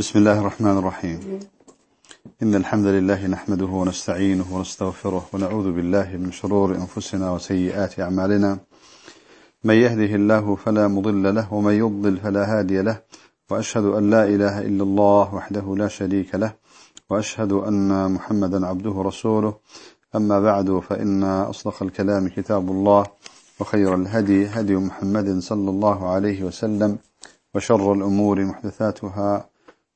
بسم الله الرحمن الرحيم. إن الحمد لله نحمده ونستعينه ونستغفره ونعوذ بالله من شرور أنفسنا وسيئات أعمالنا. من يهده الله فلا مضل له ومن يضلل فلا هادي له. وأشهد أن لا إله إلا الله وحده لا شريك له. وأشهد أن محمدا عبده ورسوله. أما بعد فإن أصدق الكلام كتاب الله وخير الهدي هدي محمد صلى الله عليه وسلم وشر الأمور محدثاتها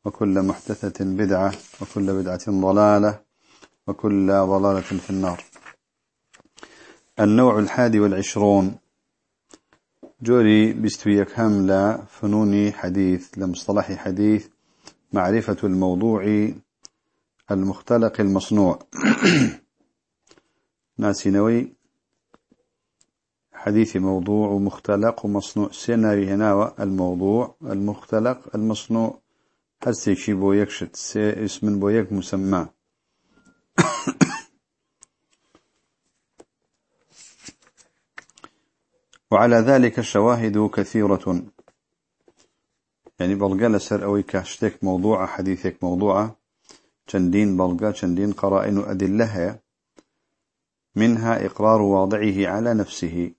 وكل محدثة بدعة وكل بدعة ضلالة وكل ضلالة في النار. النوع الحادي والعشرون. جوري بستويك هم فنون حديث لمصطلح حديث معرفة الموضوع المختلق المصنوع. ناسينوي حديث موضوع مختلق ومصنوع. سيناري هنا الموضوع المختلق المصنوع. هەستێکی بۆ یەکشت سێ اسمن بۆ یەک مسمى وعلى ذلك الشواهد كثيرة. يعني بلغة لسر أوي كاشتك موضوع حديثك موضوع. چندين بلغة چندين قرائن أدلها منها إقرار واضعه على نفسه.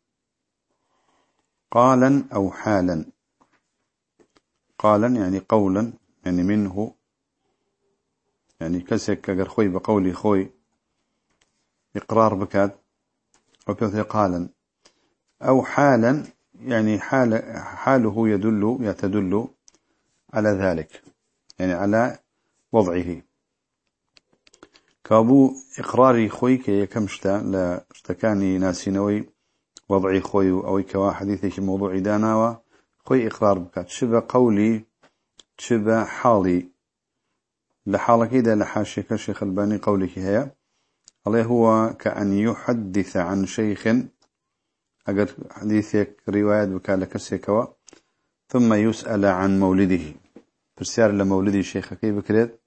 قالا أو حالا. قالا يعني قولا. يعني منه يعني كسك أجر خوي بقولي خوي إقرار بكات وبيثي قالا. أو حالا يعني حال حاله يدل يتدل على ذلك يعني على وضعه. كابو إقراري خوي كي كمشتا لا اشتكاني ناسينوي وضعي خوي أو كوا حديثي موضوع دانا خوي إقرار بكات شبه قولي شبه حالي لحالك إذا لحاشك الشيخ الباني قولك هي الله هو كأن يحدث عن شيخ أقد حديثك رواية بكالك السيكوا ثم يسأل عن مولده. برسيار لمولد الشيخ كيف بكريت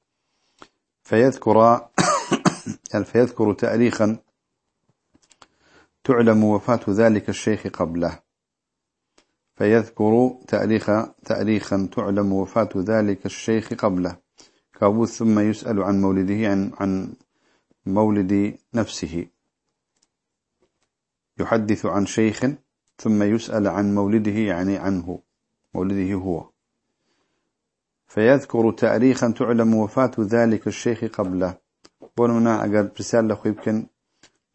فيذكر فيذكر تاريخا تعلم وفاة ذلك الشيخ قبله. فيذكر تاريخ تاريخا تعلم وفاة ذلك الشيخ قبله. كابوس ثم يسأل عن مولده عن عن مولد نفسه. يحدث عن شيخ ثم يسأل عن مولده يعني عنه. مولده هو. فيذكر تاريخا تعلم وفاة ذلك الشيخ قبله. بوننا أقل برسال لخو يمكن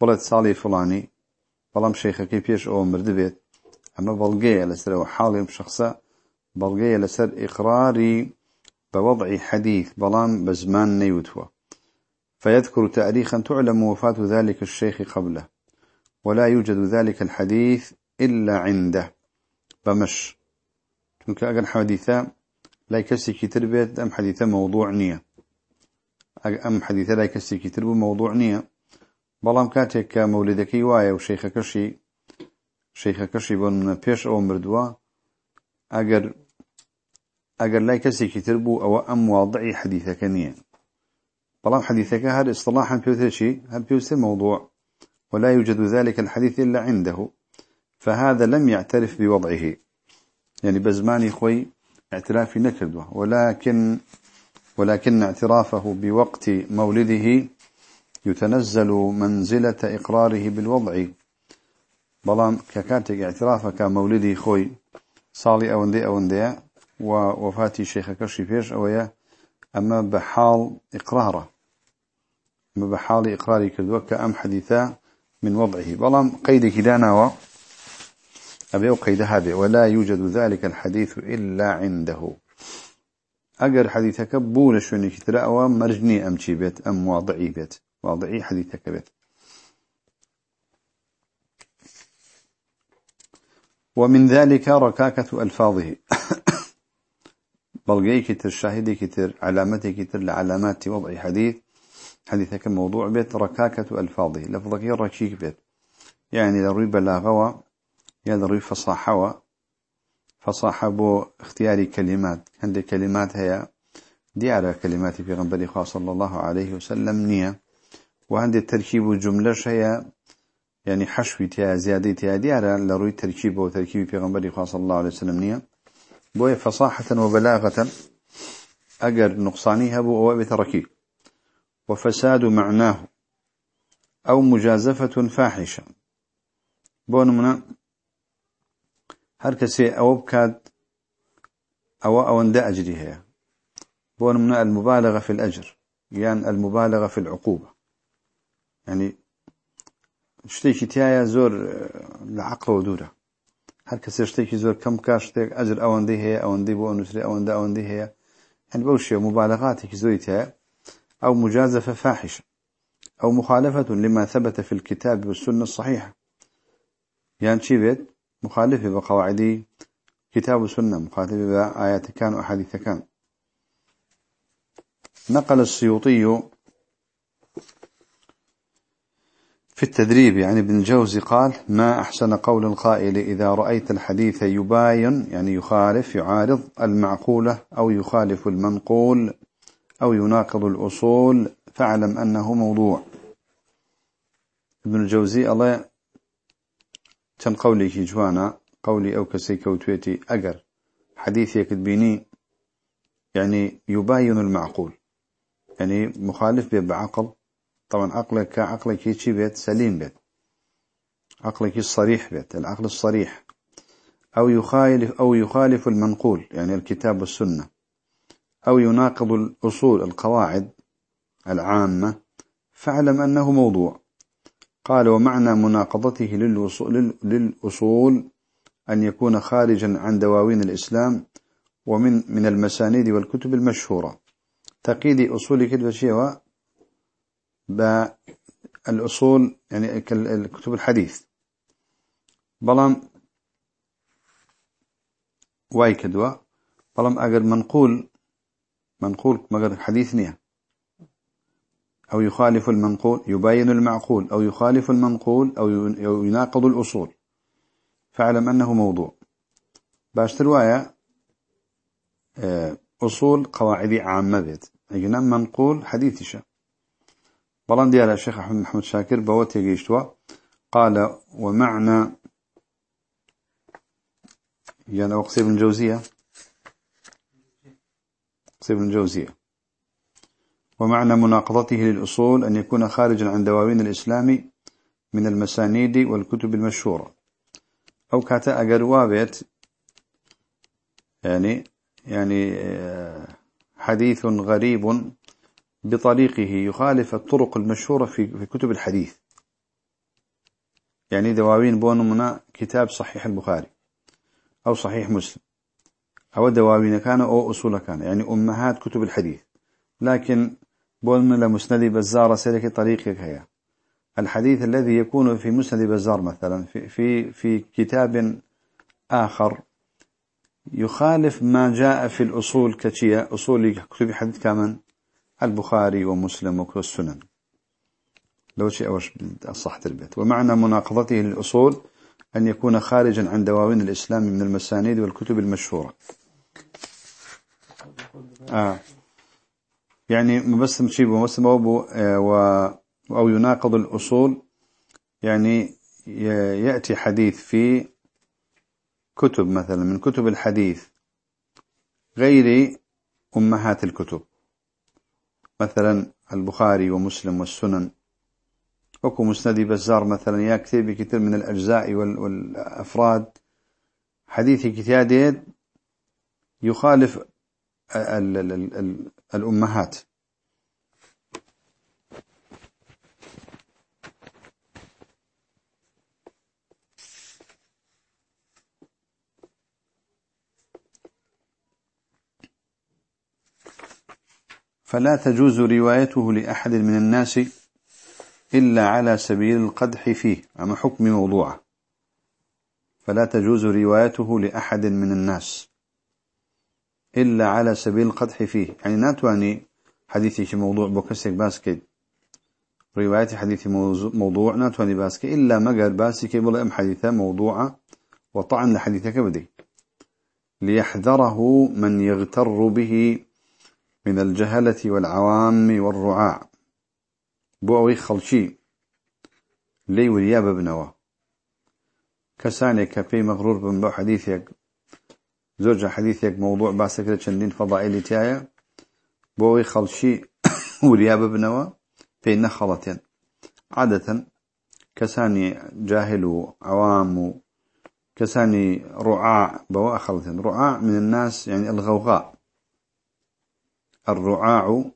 بلد صالي فلاني بلام شيخ كيف أو مردبيت أما بلغية لسر وحالي بشخصة بلغية لسر إقراري بوضع حديث بلان بزمان نيوتوا. فيذكر تاريخا تعلم وفاة ذلك الشيخ قبله ولا يوجد ذلك الحديث إلا عنده. بمش. تنك أقل حديثة لا يكسي كتير بيت أم حديثة موضوع نية. أم حديثة لا يكسي كتير موضوع نية. بلام كاتك مولدك وايا وشيخك شي. شەیخەکەشی بۆ منە پێش ئەوە مردووە ئەگەر ئەگەر لای کەسێکی تر بوو ئەوە ئەم واضعی حەدیثەکە نییە. حەدیثەکە هەر اصطلاحا پێوتێکی هەر پێوتێ موضوع. ولا يوجد ذلك الحديث إلا عنده فهذا لم يعترف بوضعه. يعني بزماني خوي اعترافي نكردوه. ولكن ولكن اعترافه بوقت مولده يتنزل منزلة إقراره بالوضع. بلام ككاتك اعترافك مولدي خوي صالي أوندي أوندي ووفاتي شيخ كشي فيش أويا أما بحال إقراره. أما بحال إقراري كذوك أم حديثا من وضعه. بلام قيد كدانا و أبي قيد هذا ولا يوجد ذلك الحديث إلا عنده. أجر حديثك بول شوني كترا أو مرجني أم بيت أم واضعي بيت. واضعي حديثك بيت. ومن ذلك ركاكة ألفاظه. بلغي كتر شاهدي كتر علامتي كتر لعلامات وضع حديث. حديثك الموضوع بيت ركاكة ألفاظه. لفظك الركيك بيت. يعني لروي بلاغة يا لروي فصاحة فصاحة بو اختيار كلمات. عند كلمات هي ديارة كلمات في غنبري صلى الله عليه وسلم نية. وعند التركيب جملة هي يعني حشوي تيا زيادة تيا ديارة لروي تركيب وتركيب في غنبري صلى الله عليه وسلم نية بوي فصاحة وبلاغة أجر نقصاني هبو أو بتركي وفساد معناه أو مجازفة فاحشة. بون منا هر كسي أو بكاد أو أو أندى أجرها بون منا المبالغة في الأجر يعني المبالغة في العقوبة. يعني شتيكي تيايا زور لعقل ودورة هر كسي شتيكي زور كم كاشتيك أجر أو أندي هي أو أندي بو أنسري أو أندى أو أندي هي يعني بوشي مبالغاتك زوري أو مجازفة فاحشة أو مخالفة لما ثبت في الكتاب والسنة الصحيحة. يعني شي بيت مخالفة بقواعد كتاب والسنة مخالفة بآيات كان وأحاديث كان نقل السيوطي في التدريب يعني ابن الجوزي قال ما أحسن قول القائل إذا رأيت الحديث يباين يعني يخالف يعارض المعقولة أو يخالف المنقول أو يناقض الأصول فاعلم أنه موضوع. ابن الجوزي الله كان قولي جوانا قولي أو كسي كوتويتي أجر حديث يكتبيني يعني يباين المعقول يعني مخالف بعقل طبعا عقلك كعقلك يشي بيت سليم بيت. عقلك الصريح بيت العقل الصريح. أو يخالف أو يخالف المنقول يعني الكتاب والسنة. أو يناقض الأصول القواعد العامة. فاعلم أنه موضوع. قال ومعنى مناقضته للأصول أن يكون خارجا عن دواوين الإسلام ومن من المسانيد والكتب المشهورة. تقييد أصول كتب الشيء بالأصول يعني الكتب الحديث. بلام واي كدوا بلام أجر منقول منقول مجر حديث نية. أو يخالف المنقول يبين المعقول. أو يخالف المنقول أو يناقض الأصول. فاعلم أنه موضوع. باش ترواية آه، أصول قواعد عامة بيت. أجنا منقول حديث بلان ديال الشيخ أحمد محمد شاكر بوتي يجيشتوا قال ومعنى يعني أقصي بن جوزية. أقصي بن ومعنى مناقضته للأصول أن يكون خارجا عن دواوين الإسلام من المسانيد والكتب المشهورة. أو كاتا أقروابت يعني يعني آه، حديث غريب بطريقه يخالف الطرق المشهورة في كتب الحديث. يعني دواوين بون منا كتاب صحيح البخاري أو صحيح مسلم. أو دواوين كان أو أصول كان. يعني أمهات كتب الحديث. لكن بون من مسند بزار سلك طريقك هي الحديث الذي يكون في مسند بزار مثلا في في في كتاب آخر يخالف ما جاء في الأصول كتية أصول كتب حديث كمان البخاري ومسلم والسنن لو شيء أوش الصح البيت. ومعنى مناقضته للأصول أن يكون خارجا عن دواوين الإسلام من المسانيد والكتب المشهورة. آه. يعني مبسم شيء مبسم آه أو يناقض الأصول. يعني يأتي حديث في كتب مثلا من كتب الحديث غير أمهات الكتب. مثلا البخاري ومسلم والسنن. وكو مسندي بزار مثلا يا كتاب كتير من الأجزاء والأفراد. حديث كتادين يخالف ال ال ال الأمهات. فلا تجوز روايته لأحد من الناس إلا على سبيل القدح فيه. أما حكم موضوعه. فلا تجوز روايته لأحد من الناس إلا على سبيل القدح فيه. يعني ناتواني حديثي موضوع بوكسك باسكي رواية حديث موضوع ناتواني باسكي إلا قال باسكي بلا أم حديثة موضوعة وطعن لحديثك بدي. ليحذره من يغتر به من الجهلة والعوام والرعاع. بوأوي خلشي. لي ورياب ابنوا كسانك في مغرور بن بو حديثك زوج حديثك موضوع باسكرة شندين فضائلي تايا بوي خلشي وريا ببنوا بين خلطين عادة كساني جاهل عوام كساني رعاع. بوا خلطين رعاع من الناس يعني الغوغاء. الرعاع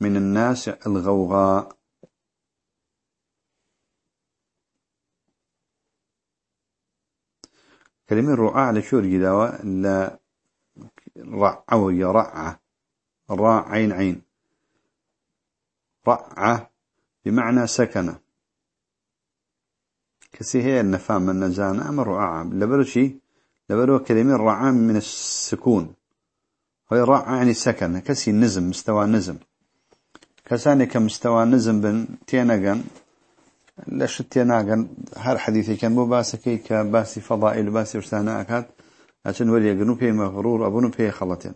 من الناس الغوغاء. كلمة الرعاع لشور جداوة لا رع ويرعى راع عين عين. رعى بمعنى سكن كسي هي النفام من نزان أما الرعاع لبرو شي لبرو كلمة الرعاع من السكون. هي رعى يعني سكن كسي نزم مستوى نزم. كساني كمستوى نزم بن تينغان لش تينغان هر حديثي كان بو باسكي كباسي فضائل باسي ورسانا أكاد. عشان ولي يقنو بيه مغرور أبونو بيه خلطين.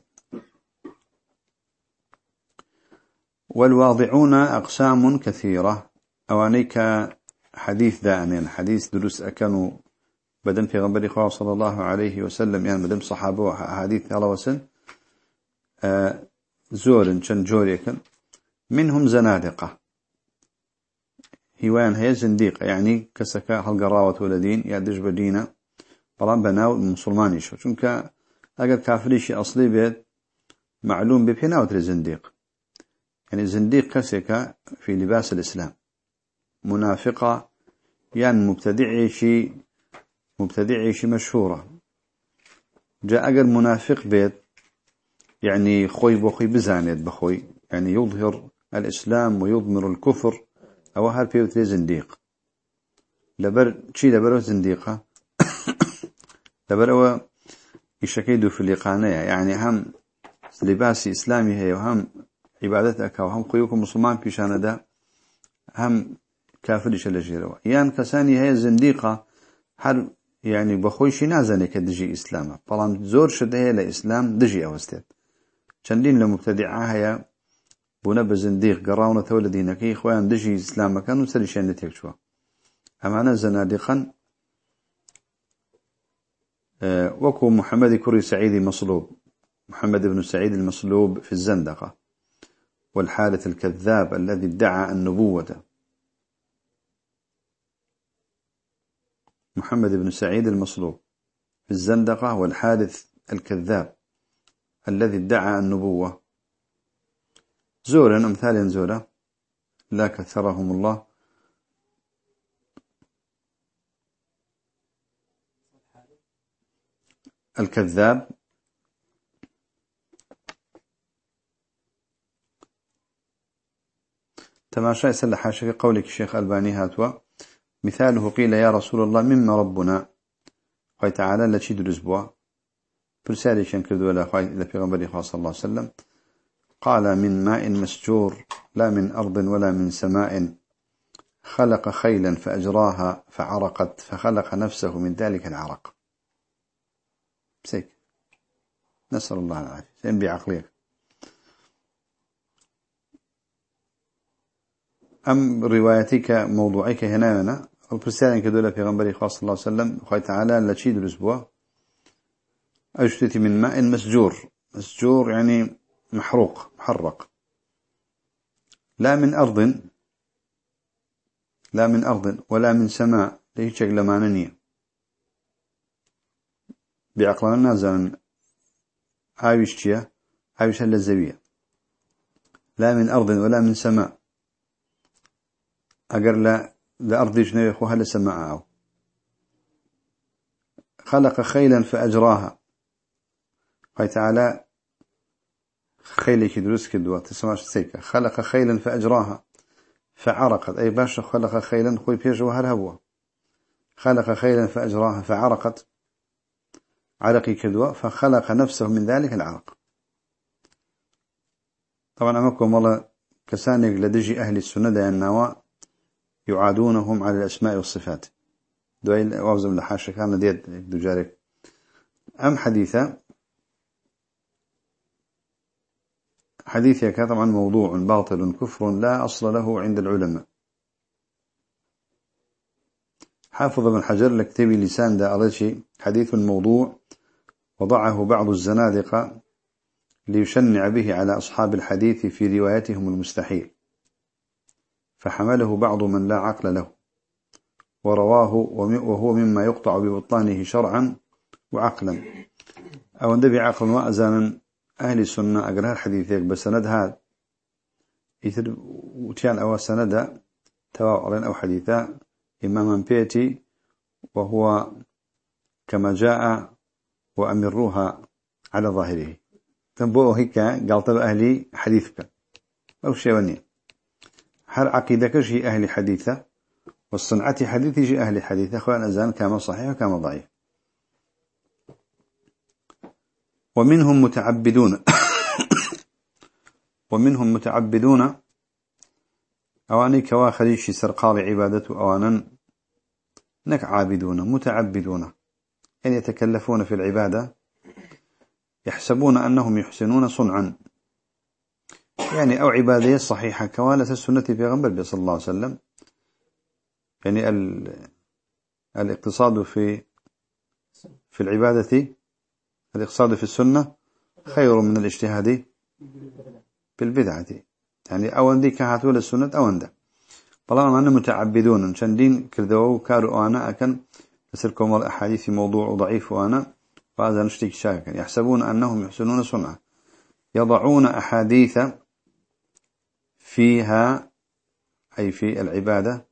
والواضعون أقسام كثيرة. أوانيك حديث دائما حديث دروس أكانوا بدن في غنبري إخوة صلى الله عليه وسلم يعني بدن صحابه وحديث على وسن زور شن جوريكن منهم زنادقة. هوان هي زنديقة يعني كسكا هالقراوة ولدين يادج بدينة بلان بناو مسلماني شو چونك اگر كافريشي أصلي بيت معلوم ببيناو تري زنديق يعني زنديق كسكا في لباس الإسلام. منافقة يعني مبتدعي شي مبتدعي شي مشهورة. جاء أجر منافق بيت يعني خوي بخوي بزانيت بخوي يعني يظهر الإسلام ويضمر الكفر. أو هل بيوتري زنديق؟ لبر شي لبر زنديقة؟ لبر أو يشكيدوا في اللقانية. يعني هم لباسي إسلامي هي وهم عبادتك وهم قيوكم مسلمان بيشان دا هم كافر شلجيروا يان كساني هي زنديقة هل يعني بخويش نازني كدجي إسلامه بلان زور شده لإسلام دجي أوستيت چندين لمبتدعها هي بونا بزنديق قراونا ثول دينك خوان دجي إسلام كانوا سريشان نتيك أمانا زنادقا أه وكو محمد كري سعيد مصلوب محمد بن سعيد المصلوب في الزندقة. والحارث الكذاب الذي ادعى النبوة. محمد بن سعيد المصلوب في الزندقة والحارث الكذاب الذي ادعى النبوة. زورا أمثال زورا لا كثرهم الله. الكذاب. تماشى يسل حاشك قولك الشيخ ألباني هاتوا. مثاله قيل يا رسول الله مما ربنا. قال تعالى لا تشيد الأسبوع فرسالي شنكردوا إلى في صلى الله عليه وسلم. قال من ماء مسجور لا من أرض ولا من سماء. خلق خيلا فأجراها فعرقت فخلق نفسه من ذلك العرق. بسيك نسأل الله العافية. سين بعقليك أم روايتك موضوعك هنا هنا وبرسالة كدولة في غنبري خاص الله وسلم. وخي تعالى لتشيد الأسبوع أجتتي من ماء مسجور. مسجور يعني محروق محرق. لا من أرض لا من أرض ولا من سماء. ليش لماننية بعقلنا نازل عايش تيا عايش هلا الزبية لا من أرض ولا من سماء. أجر لا لأرض جنيه هلا سماء خلق خيلا فأجراها. قال تعالى خيلك دروس كدوا تسمعش سيكا خلق خيلا فأجراها. فعرقت. أي باش خلق خيلا خوي بيجو هل هو خلق خيلا فأجراها. فعرقت. عرقي كدوا فخلق نفسه من ذلك العرق. طبعا أمكم والله كسانك لدجي أهل السنة النواء يعادونهم على الأسماء والصفات. دوائل وابزم لحاشة كان ديت دجارك. أم حديثة؟ حديثك طبعا موضوع باطل كفر لا أصل له عند العلماء. حافظ بن حجر لكتبي لسان دا أرشي حديث موضوع وضعه بعض الزنادقة ليشنع به على أصحاب الحديث في روايتهم المستحيل. فحمله بعض من لا عقل له. ورواه وهو مما يقطع ببطانه شرعا وعقلا. أو ندبي عقلا وأزانا أهل السنة أقرها الحديثيك بسند هذا. وتيان أو سند تواعلا أو حديثا. إماما بيتي وهو كما جاء وأمروها على ظاهره. تنبوه هيك قال طب أهلي حديثك. أو شيء هل عقيدك شيء أهل حديثة؟ والصنعة حديث شيء أهل حديثة؟ أخوان أزان كما صحيح وكما ضعيف؟ ومنهم متعبدون. ومنهم متعبدون. أواني كواخريش سرقال عبادته أوانا نك عابدون متعبدون. أن يتكلفون في العبادة يحسبون أنهم يحسنون صنعا. يعني أو عبادية صحيحة كوالة السنة في غنبر صلى الله عليه وسلم. يعني الاقتصاد في في العبادة الاقتصاد في السنة خير من الاجتهاد بالبدعة يعني أوان دي كهاتوا للسنة أوان ده طالما أنهم متعبدون شندين كردوا كاروا أنا أكن أسركم الأحاديث في موضوع ضعيف وأنا وهذا نشتك شاكا يحسبون أنهم يحسنون صنعا يضعون أحاديث فيها أي في العبادة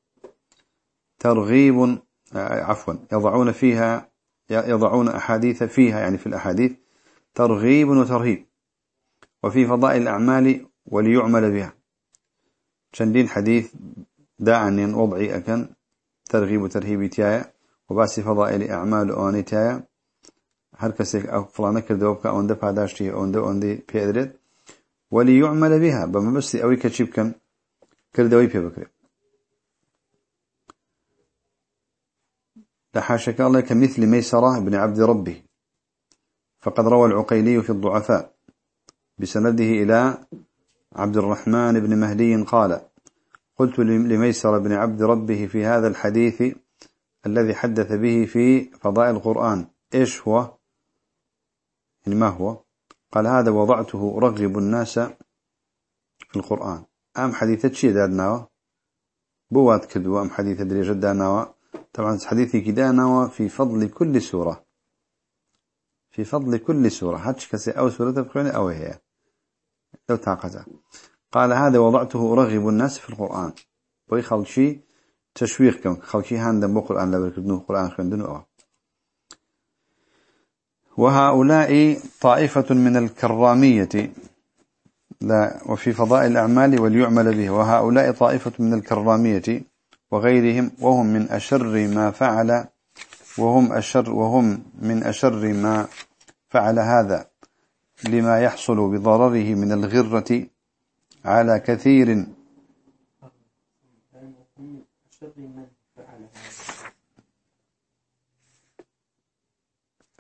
ترغيب عفوا يضعون فيها يضعون أحاديث فيها يعني في الأحاديث ترغيب وترهيب. وفي فضائل الأعمال وليعمل بها. شندين حديث داعني وضعي أكن ترغيب وترهيب تيايا. وباسي فضائل أعمال أواني تيايا. هر أو فلانة كردوا بك أونده پاداشتي أونده أونده بيدرد وليعمل بها. بما بس أوي كتشيب كان كردوي بيبكري لحاشك الله كمثل ميسرة بن عبد ربه فقد روى العقيلي في الضعفاء بسنده إلى عبد الرحمن بن مهدي قال قلت لميسر بن عبد ربه في هذا الحديث الذي حدث به في فضائل القرآن. إيش هو؟ يعني ما هو؟ قال هذا وضعته رغب الناس في القرآن. أم حديثة شيء دادناوا بوات كدوا أم حديثة دريجة دادناوا طبعا حديثي كداناوا في فضل كل سورة. في فضل كل سورة. هاتش كسي أو سورة بخيرين أو هي. لو تعقزها قال هذا وضعته رغب الناس في القرآن. بوي خلشي تشويق كم. خلشي هاندم بو قرآن لبركدنو القرآن خندنو أوه وهؤلاء طائفة من الكرامية. لا وفي فضاء الأعمال وليعمل به. وهؤلاء طائفة من الكرامية وغيرهم وهم من أشر ما فعل وهم أشر وهم من أشر ما فعل هذا لما يحصل بضرره من الغرة على كثير.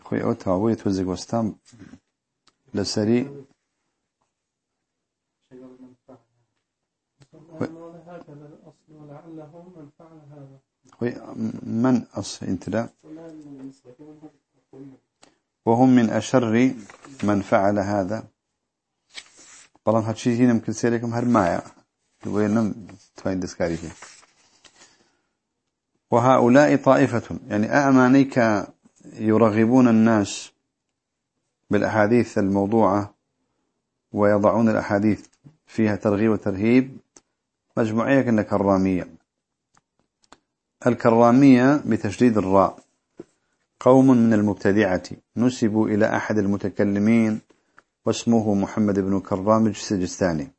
خوي أوتا ويتوزق وستام لسري خوي من أصل انت لا وهم من أشر من فعل هذا بلان هاتشي هنا ممكن سيريكم هرمايا وينم توين دسكاري وهؤلاء طائفة يعني أأمانيك يرغبون الناس بالأحاديث الموضوعة ويضعون الأحاديث فيها ترغيب وترهيب مجموعية كأنها كرامية. الكرامية بتشديد الراء. قوم من المبتدعة. نسبوا إلى أحد المتكلمين واسمه محمد بن كرام السجستاني.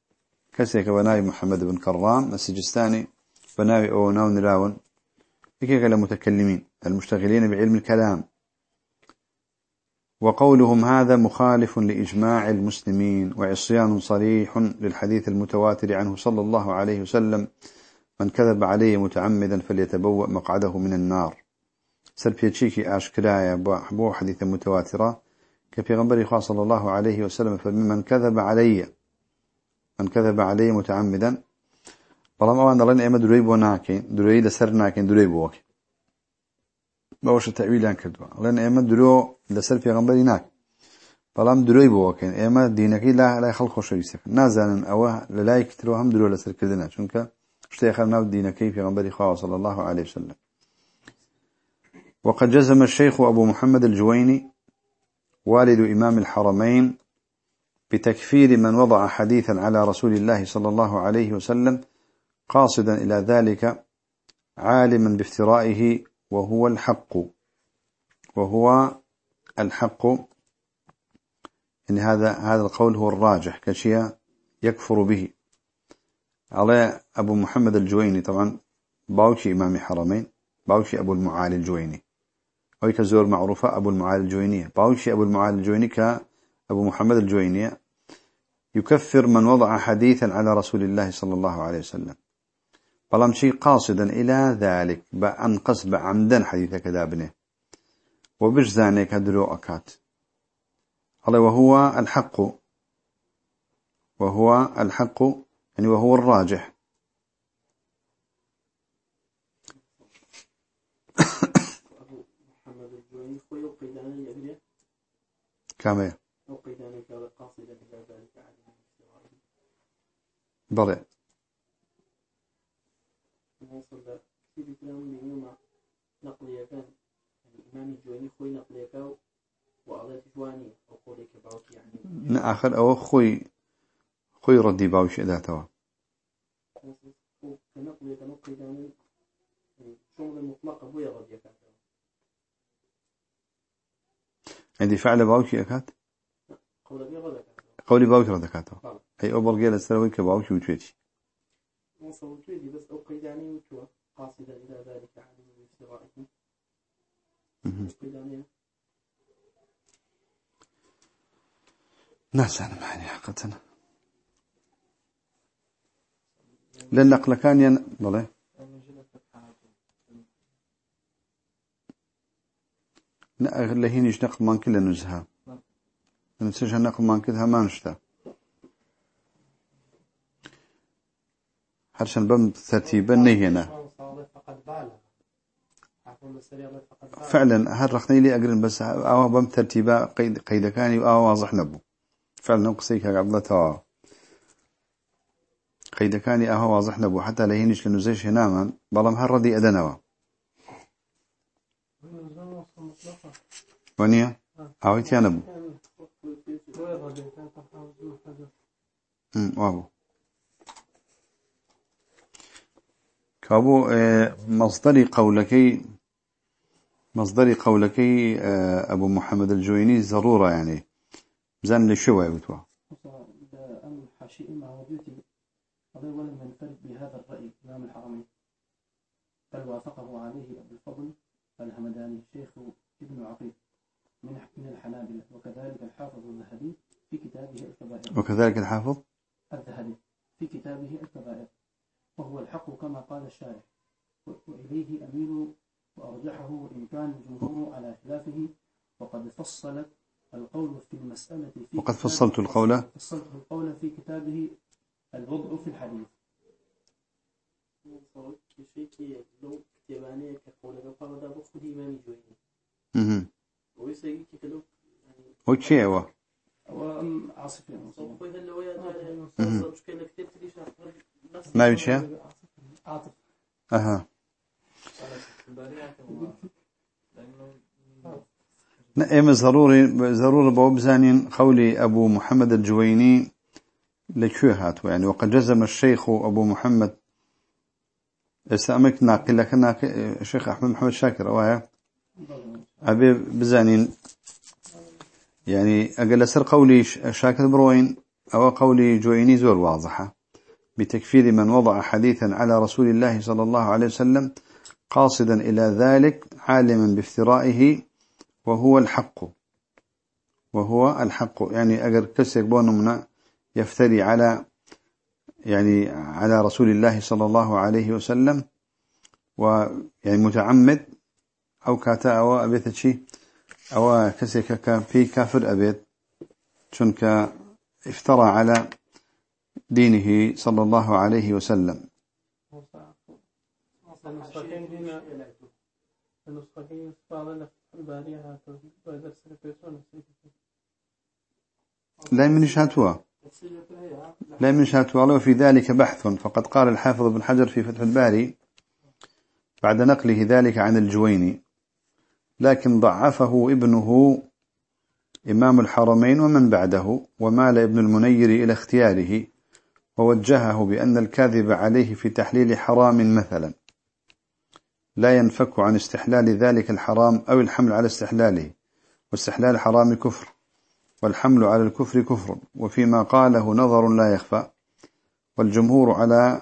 كسيك بناوي محمد بن كرام السجستاني. بناوي أو ناو نراون. بكيك المتكلمين المشتغلين بعلم الكلام. وقولهم هذا مخالف لإجماع المسلمين وعصيان صريح للحديث المتواتر عنه صلى الله عليه وسلم. من كذب عليه متعمدا فليتبوأ مقعده من النار. سلبيتشيكي آشكرايا بو حديث متواترة کە پێغەمبەری خوا صلى الله عليه وسلم فمن كذب علي. من كذب علي متعمدا. بلام اوان دلين ايما دريب وناكين دريب لسر ناكين دريب وكي بوش التأويل عن كردوا لأن إما درو لسر پێغەمبەری ناك بەڵام درۆی بۆکەین ئێمە دینەکەی لا لای خەڵ خۆشەویستەکە نازانن ئەوە لە لای کترەوە هەم درۆ لەسەرکردنە چونکە شتێک ناو دينكي پێغەمبەری صلى الله عليه وسلم. وقد جزم الشيخ أبو محمد الجويني والد إمام الحرمين بتكفير من وضع حديثا على رسول الله صلى الله عليه وسلم قاصدا إلى ذلك عالما بافترائه وهو الحق. وهو الحق. إن هذا هذا القول هو الراجح كشيء يكفر به. على أبو محمد الجويني طبعا باوكي إمام حرمين باوكي أبو المعالي الجويني. أو كزور معروفة أبو المعالي الجويني باوكي أبو المعالي الجويني كأبو محمد الجويني يكفر من وضع حديثا على رسول الله صلى الله عليه وسلم. بلام شيء قاصدا إلى ذلك بأن قصب عمدا حديث كذا بنه وبش ذانك أكات. الله وهو الحق. وهو الحق يعني وهو الراجح. كما بلى. كان. الإمام الجواني خوي نقلية كان وعلى جواني أو قولي كباوك يعني. آخر أو خوي خوي ردي باوش إذاتوا عندي فعل باوشي أكاد قولي باوش ردكاته أي أبر قيل السلوي كباوشي وتويتي بس أو قيداني وتوا. قاصدا إلى ذلك عن استغائه قيداني ناس أنا معني حقتنا لأن نقل كان ين ضله لا هينيش نقل مان كل نزها نسيج نقل مان كلها ما نشتا هرشان بم ترتيبا نهينا. فعلا هر رخني لي أقرن بس أو بم ترتيبا قيد قيد كاني أو واضح نبو. فعلا نقصيك عبد الله توا قيدكاني أهو واضح نبو. حتى لهينش لنزيش هناما بلام هر ردي أدنوا. ونيا؟ أهويت يا نبو. وابو كابو آه، مصدري قولكي مصدري قولكي آه، أبو محمد الجويني ضرورة يعني. زن لشوى بتوا قضي ولم ينفرد بهذا الرأي إمام الحرمين بل وافقه عليه أبو الفضل الهمداني الشيخ ابن عقيل من من الحنابلة وكذلك الحافظ الذهبي في كتابه الكبائر وكذلك الحافظ. الذهبي في كتابه الكبائر. وهو الحق كما قال الشارع وإليه أميل وأرجحه وإن كان الجمهور على خلافه وقد فصلت القول في المسألة في وقد فصلت القول. فصلت القول في كتابه الوضع في الحديث. وشيء هو عاصفين ما بيشي أها. نعم ضروري ضروري بوبزانين قولي أبو محمد الجويني لكوي هاتو يعني وقد جزم الشيخ أبو محمد. استأمك ناقل لك ناقل الشيخ أحمد محمد شاكر أوايا أبي بزانين. يعني أقل سر قولي شاكر بروين أو قولي جويني زور واضحة. بتكفير من وضع حديثا على رسول الله صلى الله عليه وسلم قاصدا إلى ذلك عالما بافترائه وهو الحق. وهو الحق. يعني أقر كسر بونمنا يفتري على يعني على رسول الله صلى الله عليه وسلم ويعني متعمد أو كاتا أو أبيت شيء أو كسيك في كافر أبيت. شنك افترى على دينه صلى الله عليه وسلم. لا من شاتوا. لا من شاتوا. وفي ذلك بحث فقد قال الحافظ بن حجر في فتح الباري بعد نقله ذلك عن الجويني. لكن ضعفه ابنه إمام الحرمين ومن بعده ومال ابن المنير إلى اختياره. ووجهه بأن الكاذب عليه في تحليل حرام مثلا. لا ينفك عن استحلال ذلك الحرام أو الحمل على استحلاله. واستحلال الحرام كفر والحمل على الكفر كفر. وفيما قاله نظر لا يخفى. والجمهور على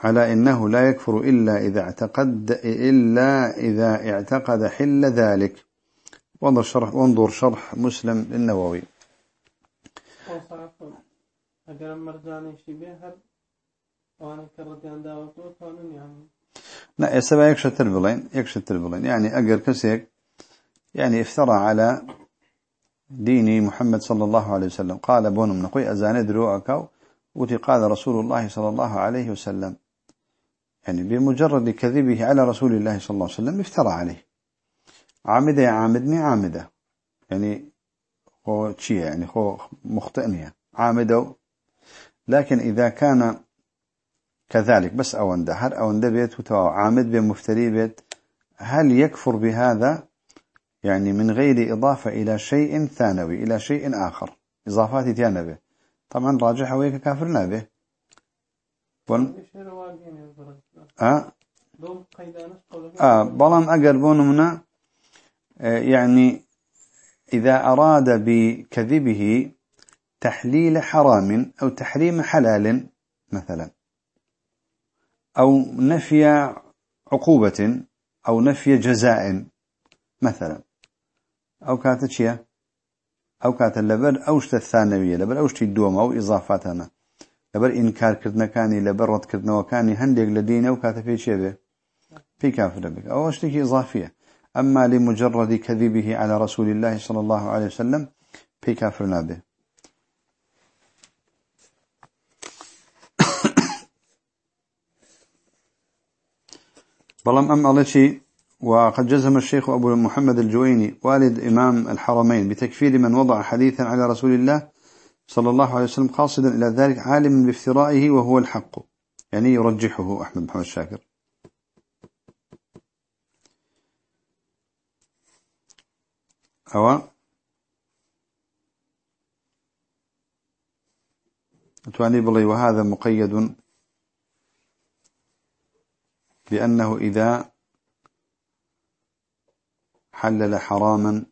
على إنه لا يكفر إلا إذا اعتقد إلا إذا اعتقد حل ذلك. وانظر شرح وانظر شرح مسلم للنووي. اگر مرجانی شی به هر وأنا كرديان داوتو كانون يعني؟ لا يسبع يكشتر بلين يكشتر بلين يعني أجر كسيك يعني افترى على دين محمد صلى الله عليه وسلم. قال بونم نقوي أزان دروعك وتي قال رسول الله صلى الله عليه وسلم. يعني بمجرد كذبه على رسول الله صلى الله عليه وسلم افترى عليه. عامدة يا عامدني عامدة. يعني هو شيء يعني هو مخطئني عامدة لكن إذا كان كذلك بس أونده هر أونده بيت وتوا عامد بمفتري بيت هل يكفر بهذا؟ يعني من غير إضافة إلى شيء ثانوي إلى شيء آخر إضافات تيانا به. طبعا راجح ويك كافرنا به. بون؟ آه؟ آه بلان أگر بونمنا آه يعني إذا أراد بكذبه تحليل حرام أو تحريم حلال مثلا أو نفي عقوبة أو نفي جزاء مثلا. أو كانت شيء أو كانت اللبر أوشت الثانوية لبر أوشت الدوم أو إضافاتنا لبر إنكار كردنا كاني لبر رد كردنا وكاني هندق لدينا أو كانت في شيء في كافر بك أو أشتكي إضافية. أما لمجرد كذبه على رسول الله صلى الله عليه وسلم في كافرنا به بلام أم الله وقد جزم الشيخ أبو محمد الجويني والد إمام الحرمين بتكفير من وضع حديثا على رسول الله صلى الله عليه وسلم قاصدا إلى ذلك عالم بافترائه وهو الحق. يعني يرجحه أحمد محمد الشاكر. أو؟ تواني بلي وهذا مقيد بأنه إذا حلل حراما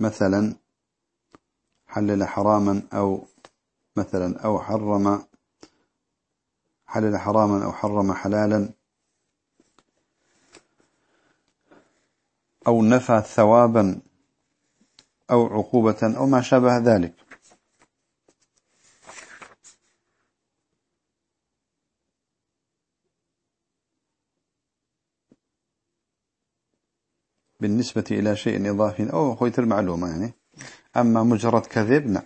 مثلا حلل حراما أو مثلا أو حرم حلل حراما أو حرم حلالا أو نفى ثوابا أو عقوبة أو ما شابه ذلك. بالنسبة إلى شيء إضافي أو خويت المعلومة يعني. أما مجرد كذب لا.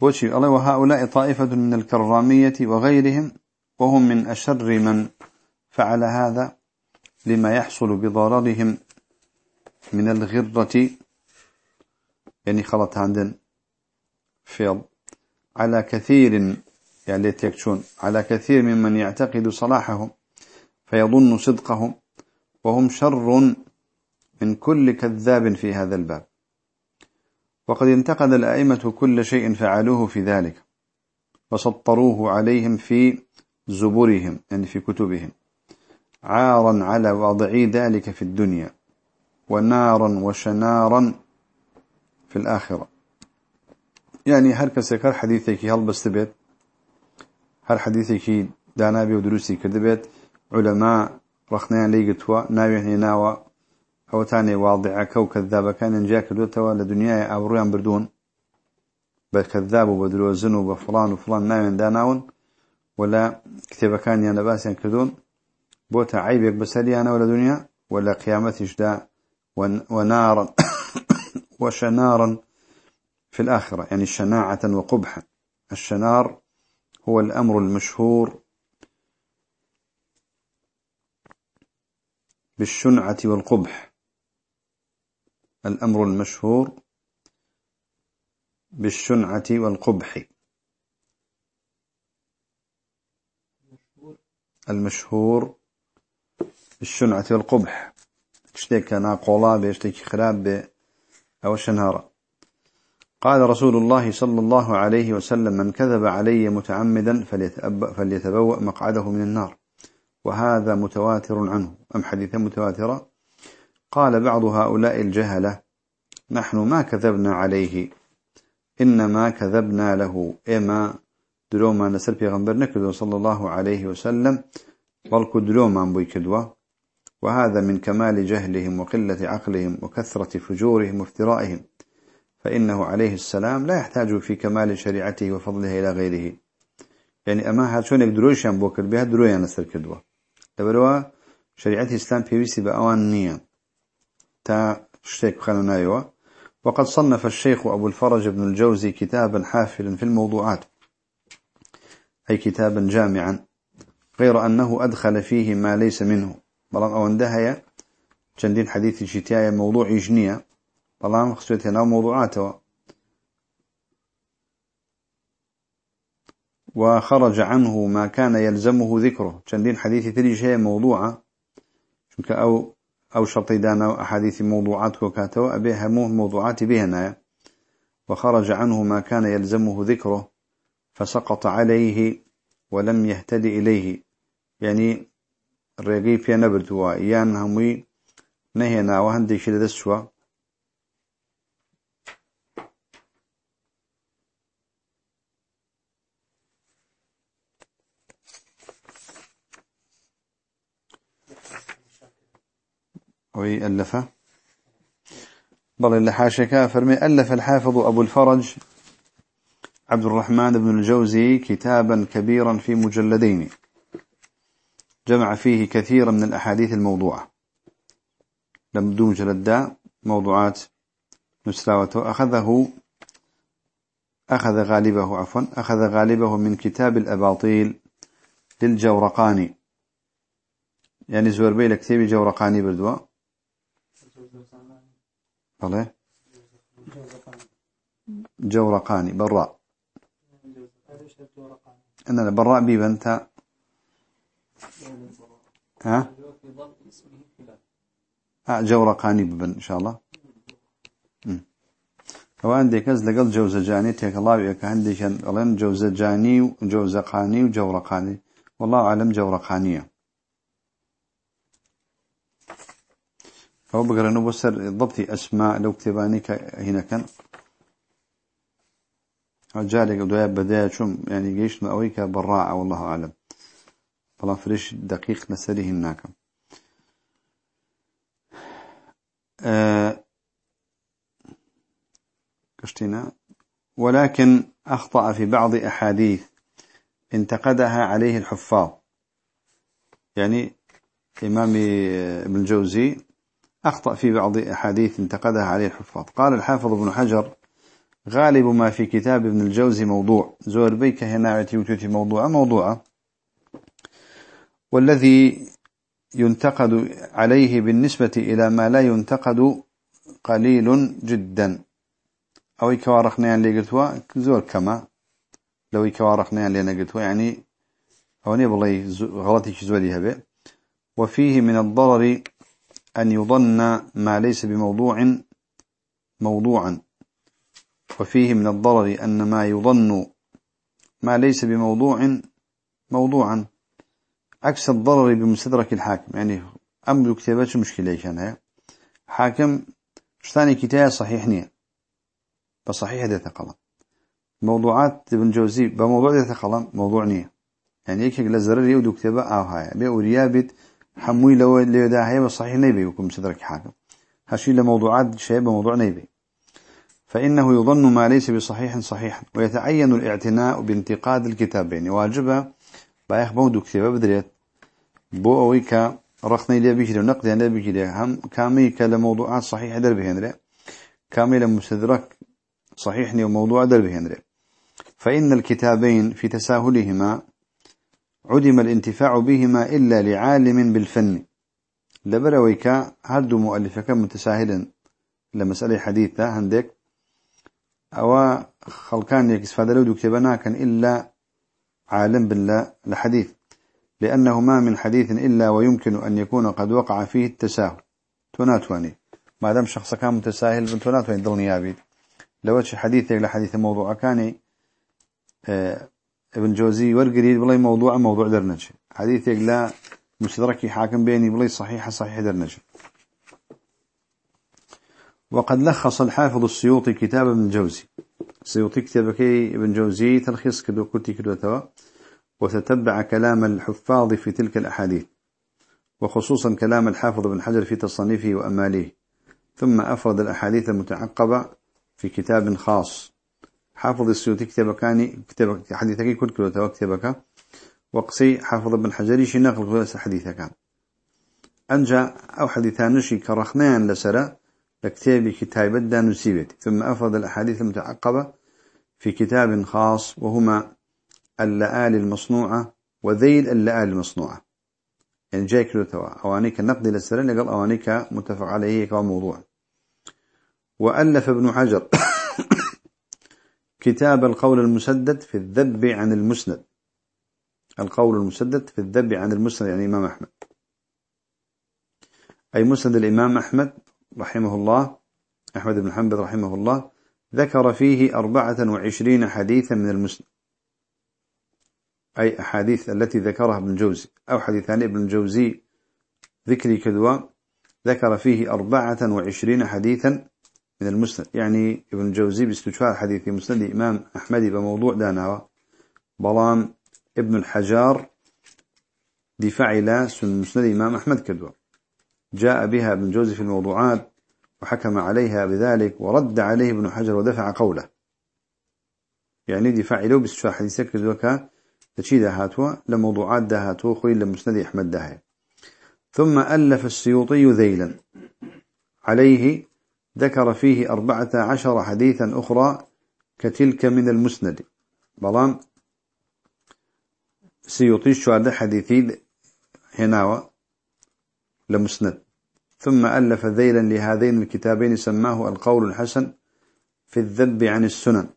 وشي الله وهؤلاء طائفة من الكرامية وغيرهم وهم من أشر من فعل هذا لما يحصل بضررهم من الغرة. يعني خلط عندن فيض على كثير يعني ليت يكشون على كثير ممن يعتقد صلاحهم فيظن صدقهم وهم شر من كل كذاب في هذا الباب. وقد انتقد الأئمة كل شيء فعلوه في ذلك وسطروه عليهم في زبورهم يعني في كتبهم. عارا على واضعي ذلك في الدنيا ونارا وشنارا في الآخرة. يعني هل كسكر حديثك هل بستبت هر حديثك دانابي ودروسي كذبت علماء رخنيان ليقتوا ناوي هني ناوى أو تاني واضع كو كذابة كان انجا كدوتوا لدنيا أو ريان بردون بل كذاب وبدلو زنو بفلان وفلان ناوي داناون ولا كتابة كان ينباس ينكدون بوتا عيبك بساليانا ولا دنيا ولا قيامتش دا ونارا وشنارا في الآخرة يعني شناعة وقبحا الشنار هو الأمر المشهور بالشنعة والقبح. الأمر المشهور بالشنعة والقبح. المشهور بالشنعة والقبح. اشتيك ناقولا بيشتيك خراب بي أو شنهارة. قال رسول الله صلى الله عليه وسلم من كذب علي متعمدا فليتبوأ مقعده من النار. وهذا متواتر عنه. أم حديث متواترة؟ قال بعض هؤلاء الجهلة نحن ما كذبنا عليه إنما كذبنا له. إما دروما نسر پیغمبر نكدو صلى الله عليه وسلم بل دروما بوي كدوا وهذا من كمال جهلهم وقلة عقلهم وكثرة فجورهم وافترائهم. فإنه عليه السلام لا يحتاج في كمال شريعته وفضله إلى غيره. يعني أما هاد شونك دروشان بوكر بها درويا نسر كدوا. لبروا شريعة الإسلام بيويسي بأوان نية. تا شتيك خلنايوا وقد صنف الشيخ أبو الفرج بن الجوزي كتابا حافلا في الموضوعات. أي كتابا جامعا. غير أنه أدخل فيه ما ليس منه. بلان أو اندهيا جندين حديث شتاية موضوع يجنية بلان خصوصي هنا موضوعاته وخرج عنه ما كان يلزمه ذكره. جندين حديث تري شيء موضوعة. أو أو شرطي دانا أحاديث موضوعات وكاتو أبيها مو موضوعات بهنا وخرج عنه ما كان يلزمه ذكره فسقط عليه ولم يهتدي إليه. يعني الرقي في نبرتوا إيان هموي نهينا وهندي شل وي ألفه. بل اللي فرمي ألف الحافظ أبو الفرج عبد الرحمن بن الجوزي كتابا كبيرا في مجلدين. جمع فيه كثيرا من الأحاديث الموضوعة. لم دون جلدا موضوعات نسراوته أخذه أخذ غالبه عفوا أخذ غالبه من كتاب الأباطيل للجورقاني. يعني زور بيل كتاب جورقاني بردوا. بله جورقاني براء. أنا براء بيبنتا ها؟ آه جورقاني ببن إن شاء الله. هو عندي كز لقل جوزجاني تيك الله بيك عندي كان قلن جوزجاني وجوزقاني وجورقاني. والله أعلم جورقانية. فهو بقرأ نبصر ضبطي أسماء لو كتباني هنا كان. جارك دويا بداية شم يعني جيش مأويك براعة والله أعلم. فلا فريش دقيق نسره هناك. أه كشتنا ولكن أخطأ في بعض أحاديث انتقدها عليه الحفاظ. يعني إمام ابن الجوزي أخطأ في بعض أحاديث انتقدها عليه الحفاظ. قال الحافظ ابن حجر غالب ما في كتاب ابن الجوزي موضوع. زور بيك هنا وتوتي موضوع موضوعة والذي ينتقد عليه بالنسبة إلى ما لا ينتقد قليل جدا. أو كوارخنا اللي قلتوا زور كما. لو كوارخنا اللي قلتوا يعني هوني والله غلطي زوري هبه وفيه من الضرر أن يظن ما ليس بموضوع موضوعا. وفيه من الضرر أن ما يظن ما ليس بموضوع موضوعا. عكس الضرر بمستدرك الحاكم. يعني أمر كتابات مشكلة كان حاكم شتاني كتاب صحيح نية. بصحيح ده تقلم موضوعات ابن جوزي بموضوع ده تقلم موضوع نية. يعني يكيك لزرر يودو كتابة أو هاي بيقول حموي لو ده هي بصحيح نيبي وكم مستدرك حاكم هشي لموضوعات شيء بموضوع نيبي. فإنه يظن ما ليس بصحيح صحيحا ويتعين الاعتناء بانتقاد الكتابين. واجبة بايخ بودو كتابة بدريت. بو أويكا رخني لي بيجري ونقد لي بيجري. هم كامي كلموضوعات صحيحة در بهنري كامي لمستدرك صحيحني وموضوع در بهنري فإن الكتابين في تساهلهما عدم الانتفاع بهما إلا لعالم بالفن. لبرويك هردو مؤلفك متساهلا لمسألة حديثة عندك أو خلقان يكس فادلو كتبنا كان إلا عالم بالله لحديث. لأنه ما من حديث إلا ويمكن أن يكون قد وقع فيه التساهل. تناتواني ما دام شخص كان متساهل تناتواني ضلني يابيد لو حديث لحديث موضوع كان آه ابن جوزي ورقري بلاي موضوع موضوع درنج حديث لا مشترك حاكم بيني بلاي صحيح صحيح درنج وقد لخص الحافظ السيوطي كتاب ابن جوزي. السيوطي كتابك ابن جوزي تلخيص كدو كنت كدو توا. وتتبع كلام الحفاظ في تلك الأحاديث. وخصوصا كلام الحافظ بن حجر في تصنيفه وأماليه ثم أفرد الأحاديث المتعقبة في كتاب خاص. حافظ السيوطي كتاب كان كتاب حديثك كل كتابك. وقصي حافظ ابن حجري نقل كل حديث كان أنجا أو حديثان نشي كرخنان لسرا لكتاب كتاب نسيبت ثم أفرد الأحاديث المتعقبة في كتاب خاص وهما اللآل المصنوعة وذيل اللآل المصنوعة. يعني جاي كلو توا. أوانيك النقد للسرا لقل أوانيك متفق عليه كموضوع. وألف ابن حجر. كتاب القول المسدد في الذب عن المسند. القول المسدد في الذب عن المسند يعني إمام أحمد. أي مسند الإمام أحمد رحمه الله أحمد بن حنبل رحمه الله ذكر فيه أربعة وعشرين حديثا من المسند. أي أحاديث التي ذكرها ابن جوزي أو حديثان ابن جوزي ذكري كذوة ذكر فيه أربعة وعشرين حديثا من المسند. يعني ابن جوزي باستشفاء حديث مسند الإمام أحمد بموضوع داناوة بلام ابن الحجار دفاع إلى مسند الإمام أحمد كدوة. جاء بها ابن جوزي في الموضوعات وحكم عليها بذلك ورد عليه ابن حجر ودفع قوله. يعني دفاع له باستشفاء حديث كدوة تشي دهاتوا لموضوعات دهاتوا خوي لمسند أحمد دهي ثم ألف السيوطي ذيلا عليه ذكر فيه أربعة عشر حديثا أخرى كتلك من المسند. بلان سيطيش شوارد حديثي هنا لمسند. ثم ألف ذيلا لهذين الكتابين سماه القول الحسن في الذب عن السنن.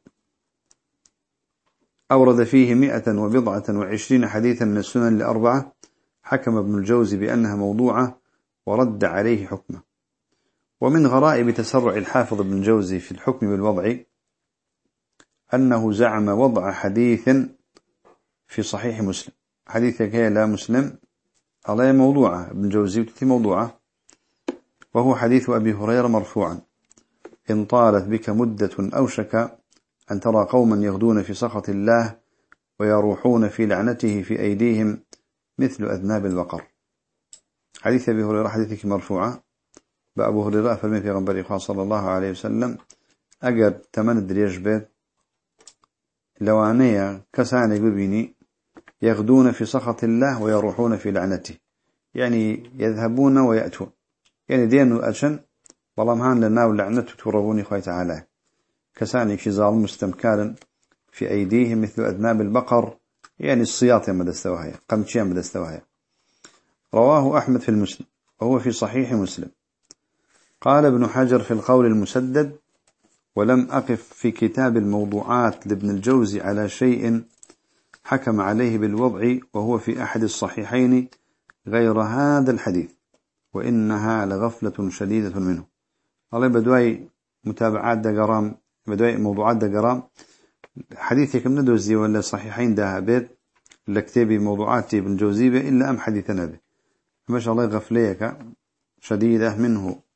أورد فيه مئة وبضعة وعشرين حديثا من السنن لأربعة حكم ابن الجوزي بأنها موضوعة ورد عليه حكمه. ومن غرائب تسرع الحافظ ابن جوزي في الحكم بالوضع أنه زعم وضع حديث في صحيح مسلم. حديث كي لا مسلم على موضوعة. ابن جوزي وتتي موضوعة. وهو حديث أبي هريرة مرفوعا. إن طالت بك مدة أوشك أن ترى قوما يغدون في سخط الله ويروحون في لعنته في أيديهم مثل أذناب البقر حديث أبي هريرة حديثك مرفوعة. بأبو هريرة فرمي في غنبري صلى الله عليه وسلم أجر تمن دريج بيت لوانية كساني ببيني يغدون في سخط الله ويروحون في لعنته. يعني يذهبون ويأتون. يعني دين أشن ظلمهان لنا ولعنته توربوني خوي تعالى. كساني في ظالم مستمكارا في أيديهم مثل أذناب البقر. يعني الصياط يمد استواهي قمتشي يمد استواهي رواه أحمد في المسلم وهو في صحيح مسلم. قال ابن حجر في القول المسدد ولم أقف في كتاب الموضوعات لابن الجوزي على شيء حكم عليه بالوضع وهو في أحد الصحيحين غير هذا الحديث وإنها لغفلة شديدة منه. الله بدواي متابعات دقرام بدواي موضوعات دقرام حديثك من دوزي ولا صحيحين ده بيت لكتابي موضوعات ابن جوزي إلا أم حديثنا به ما شاء الله غفليك شديدة منه.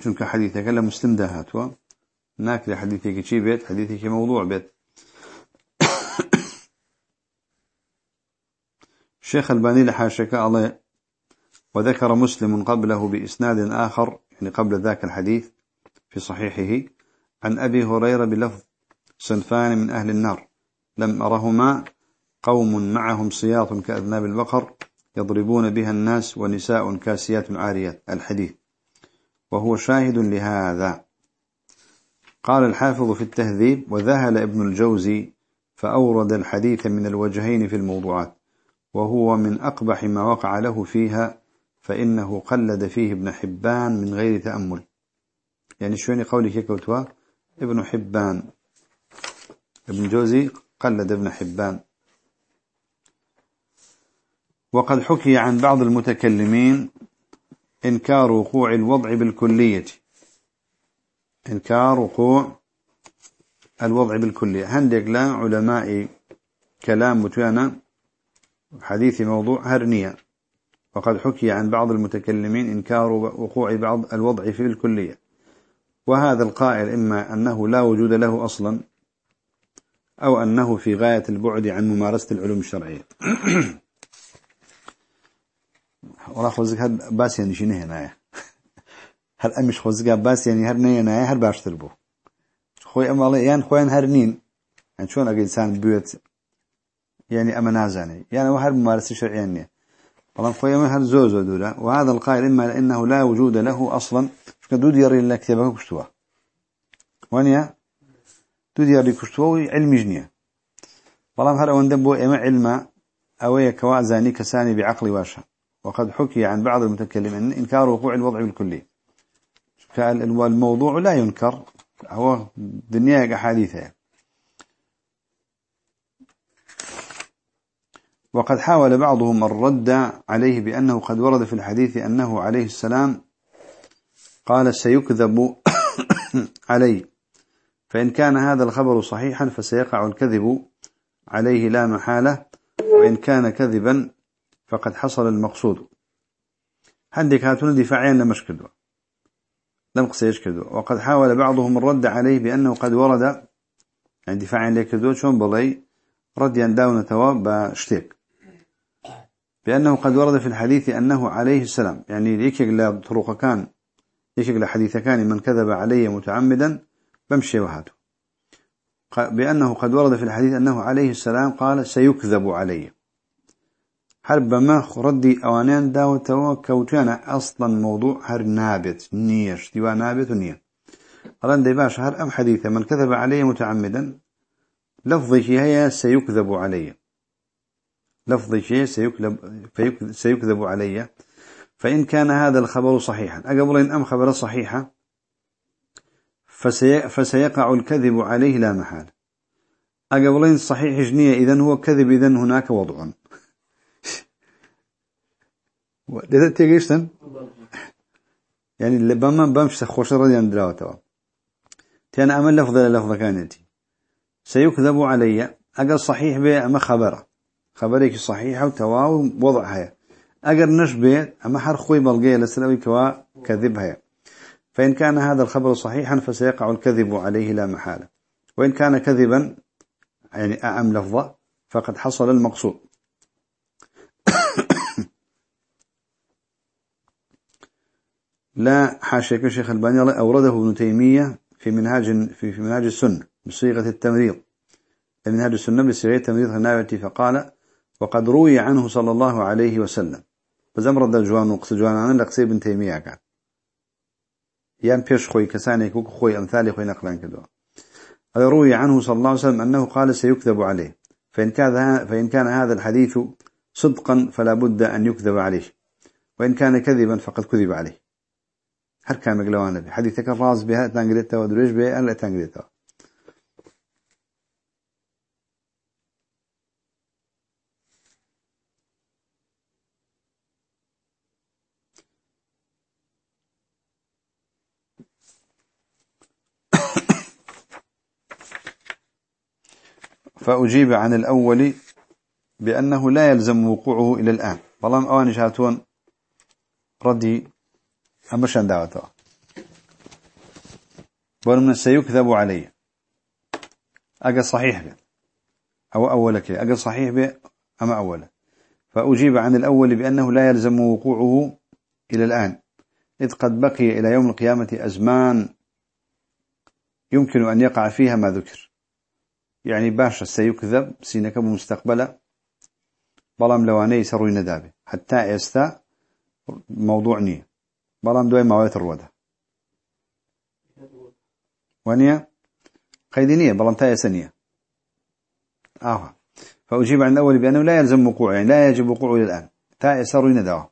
چونك حديثك لمسلم دهاتوا ناكل حديثك شي بيت حديثك موضوع بيت الشيخ الباني لحاشك الله وذكر مسلم قبله بإسناد آخر يعني قبل ذاك الحديث في صحيحه عن أبي هريرة بلفظ صنفان من أهل النار. لم أرهما قوم معهم صياط كأذناب البقر يضربون بها الناس ونساء كاسيات عاريات. الحديث. وهو شاهد لهذا. قال الحافظ في التهذيب وذهل ابن الجوزي فأورد الحديث من الوجهين في الموضوعات وهو من أقبح ما وقع له فيها فإنه قلد فيه ابن حبان من غير تأمل. يعني شويني قولي كوتوا ابن حبان. ابن جوزي قلد ابن حبان. وقد حكي عن بعض المتكلمين إنكار وقوع الوضع بالكلية. إنكار وقوع الوضع بالكلية. هندق لا علماء كلام متوانا حديث موضوع هرنية. وقد حكي عن بعض المتكلمين إنكار وقوع بعض الوضع في الكلية. وهذا القائل إما أنه لا وجود له أصلا أو أنه في غاية البعد عن ممارسة العلوم الشرعية. ولا خوزك هاد باس يعني شنو هنا هل أمش خوزك باس يعني هر نية نايا هر باش تربو خوي أما الله يعني خوين هر نين يعني شون أجي إنسان بيوت يعني أما نازاني يعني وهر ممارسة شرعية يعني طبعا خوي أما هر زوزو دولا وهذا القائل إما لأنه لا وجود له أصلا. شكدود يري لك كتابك كشتوا وانيا دود يري كشتوا علم جنية طبعا هر أوان دبو إما علم أويا كوازاني كساني بعقل واشا وقد حكي عن بعض المتكلمين إنكار وقوع الوضع بالكلي الموضوع لا ينكر هو دنيا حديثة وقد حاول بعضهم الرد عليه بأنه قد ورد في الحديث أنه عليه السلام قال سيكذب علي فإن كان هذا الخبر صحيحا فسيقع الكذب عليه لا محالة وإن كان كذبا فقد حصل المقصود. هندك هاتون دفاعيا لمش كدوا لم قصيش وقد حاول بعضهم الرد عليه بأنه قد ورد يعني دفاعيا لكدوا شون بلي رد ينداون توا بشتيك. بأنه قد ورد في الحديث أنه عليه السلام يعني ليكيك لا طرق كان ليكيك لا حديث كان من كذب علي متعمدا بمشي وهاته بأنه قد ورد في الحديث أنه عليه السلام قال سيكذب علي. هر بما ردي اوانان داوتوا كوتانا أصلا موضوع هر نابت نيش ديوا نابت ونية قالان دي باش هر ام حديثة من كذب علي متعمدا. لفظي هي سيكذب علي. لفظي شيء سيكذب, سيكذب علي. فإن كان هذا الخبر صحيحا. أقبل إن أم خبر صحيحا فسي فسيقع الكذب عليه لا محال. أقبلين صحيح جنية إذن هو كذب إذن هناك وضع. ده تيجيشتن يعني اللي بما بمش خوش رضي عن دراوته تانا أمل لفظ لفظ كانتي سيكذب علي أقل صحيح به أما خبره خبرك صحيحة وتواو وضعها أقل نشبه أما حر خوي بلقية لسلوي كوا كذبها فإن كان هذا الخبر صحيحا فسيقع الكذب عليه لا محالة. وإن كان كذبا يعني أعم لفظة فقد حصل المقصود. لا حاشيك الشيخ الباني أورده ابن تيمية في منهاج في, في منهاج السنة بصيغة التمريض. منهاج السنة بصيغة التمريض هنايتي فقال وقد روي عنه صلى الله عليه وسلم. فزمرد الجوان وقص جوان عن لقصي ابن تيمية كان. يان بيش خوي كساني كوك خوي أمثالي خوي نقلان كدوا. روي عنه صلى الله عليه وسلم أنه قال سيكذب عليه. فإن كان, فإن كان هذا الحديث صدقا فلا بد أن يكذب عليه. وإن كان كذبا فقد كذب عليه. هر كامك لوانا بي حديثك الراز بها تنقلتها ودريش بها ألا تنقلتها فأجيب عن الأول بأنه لا يلزم وقوعه إلى الآن. بلام أواني شاتون ردي أمشان دعوته من سيكذب علي. أقل صحيح به أو أولك أقل صحيح به أما أوله فأجيب عن الأول بأنه لا يلزم وقوعه إلى الآن. إذ قد بقي إلى يوم القيامة أزمان يمكن أن يقع فيها ما ذكر. يعني باشا سيكذب سينك بمستقبله بلام لواني سروي ندابه حتى يستا موضوع نية. بلان دوي ماويت الروده ونيا قيدينية بلان تايا سنية آه فأجيب عن الأول بأنه لا يلزم وقوعه يعني لا يجب وقوعه الآن. تا يسروا يندوا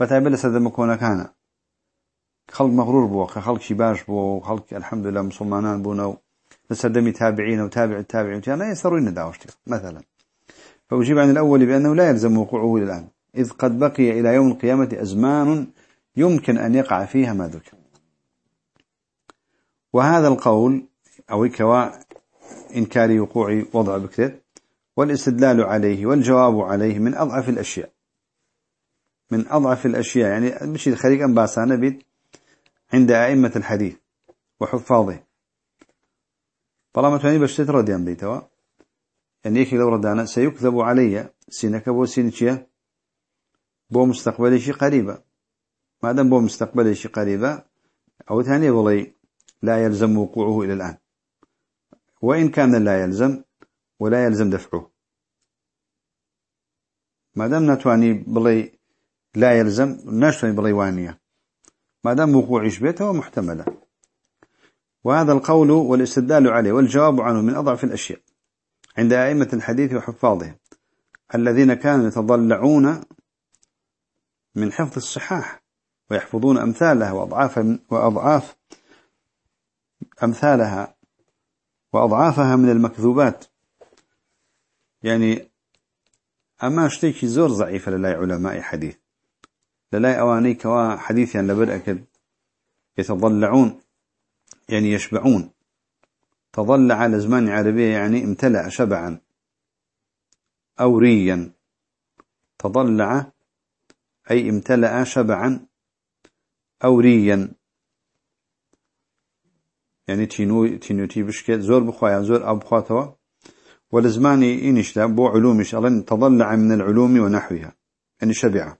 بتعبل سد مكونا كان خلق مغرور بو خلق شباش بو خلق الحمد لله مسلمان بو لسدمي تابعين وتابع التابعين لا يسروا يندوا مثلا. فأجيب عن الأول بأنه لا يلزم وقوعه إلى الآن. إذ قد بقي إلى يوم القيامة أزمان يمكن أن يقع فيها ما ذكر. وهذا القول أو كوا إنكار وقوع وضع بكثير والاستدلال عليه والجواب عليه من أضعف الأشياء. من أضعف الأشياء يعني مش الخريق أن باسانا بيت عند أئمة الحديث وحفاظه. طالما تعني بشتت رديان بيتوا يعني يكي لو ردانا سيكذب علي سينك بو سينشيا بو مستقبلي شي قريبة ما دام بو مستقبلي شي قريبة أو ثاني بولي لا يلزم وقوعه إلى الآن. وإن كان لا يلزم ولا يلزم دفعه. ما دام نتواني بلي لا يلزم نشتني بلي وانية. ما دام وقوعش بيته محتملة وهذا القول والاستدلال عليه والجواب عنه من أضعف الأشياء. عند أئمة الحديث وحفاظهم. الذين كانوا يتضلعون من حفظ الصحاح. ويحفظون أمثالها وأضعاف, وأضعاف أمثالها وأضعافها من المكذوبات. يعني أما اشتيكي زور ضعيفة للاي علماء حديث. للاي أواني كوا حديث يعني لبرأكد يتضلعون يعني يشبعون. تضلع على زمان عربية يعني امتلأ شبعا أو ريا تضلع أي امتلأ شبعا. أو ريا يعني تينو تينو تي بشكل زور بخوايا زور أو بخواتوا والزماني إنش بو علومش ألن تضلع من العلوم ونحوها. يعني شبعه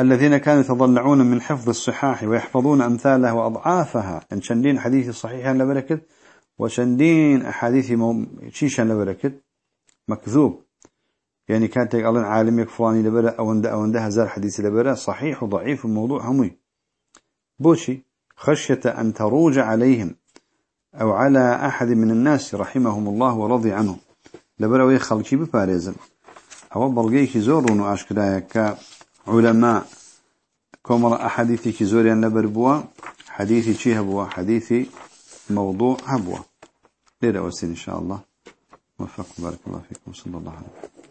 الذين كانوا يتضلعون من حفظ الصحاح ويحفظون أمثالها وأضعافها. أن شندين حديث صحيحا لبركت وشندين أحاديث شيشا لبركت. مكذوب. يعني كانت يقولون عالم يكفواني لبرا أو عنده أو عنده هزار حديث لبرا صحيح وضعيف الموضوع همي بوشي خشية أن تروج عليهم أو على أحد من الناس رحمهم الله ورضي عنه. لبرا ويخلقي بفارزا أو بلغيك زورون وأشكرايا علماء كمرا أحاديثي كزوريان لبربوا حديثي شي هبوا؟ حديثي موضوع هبوا. ليرة وسين إن شاء الله. وفق بارك الله فيكم. صلى الله عليه وسلم.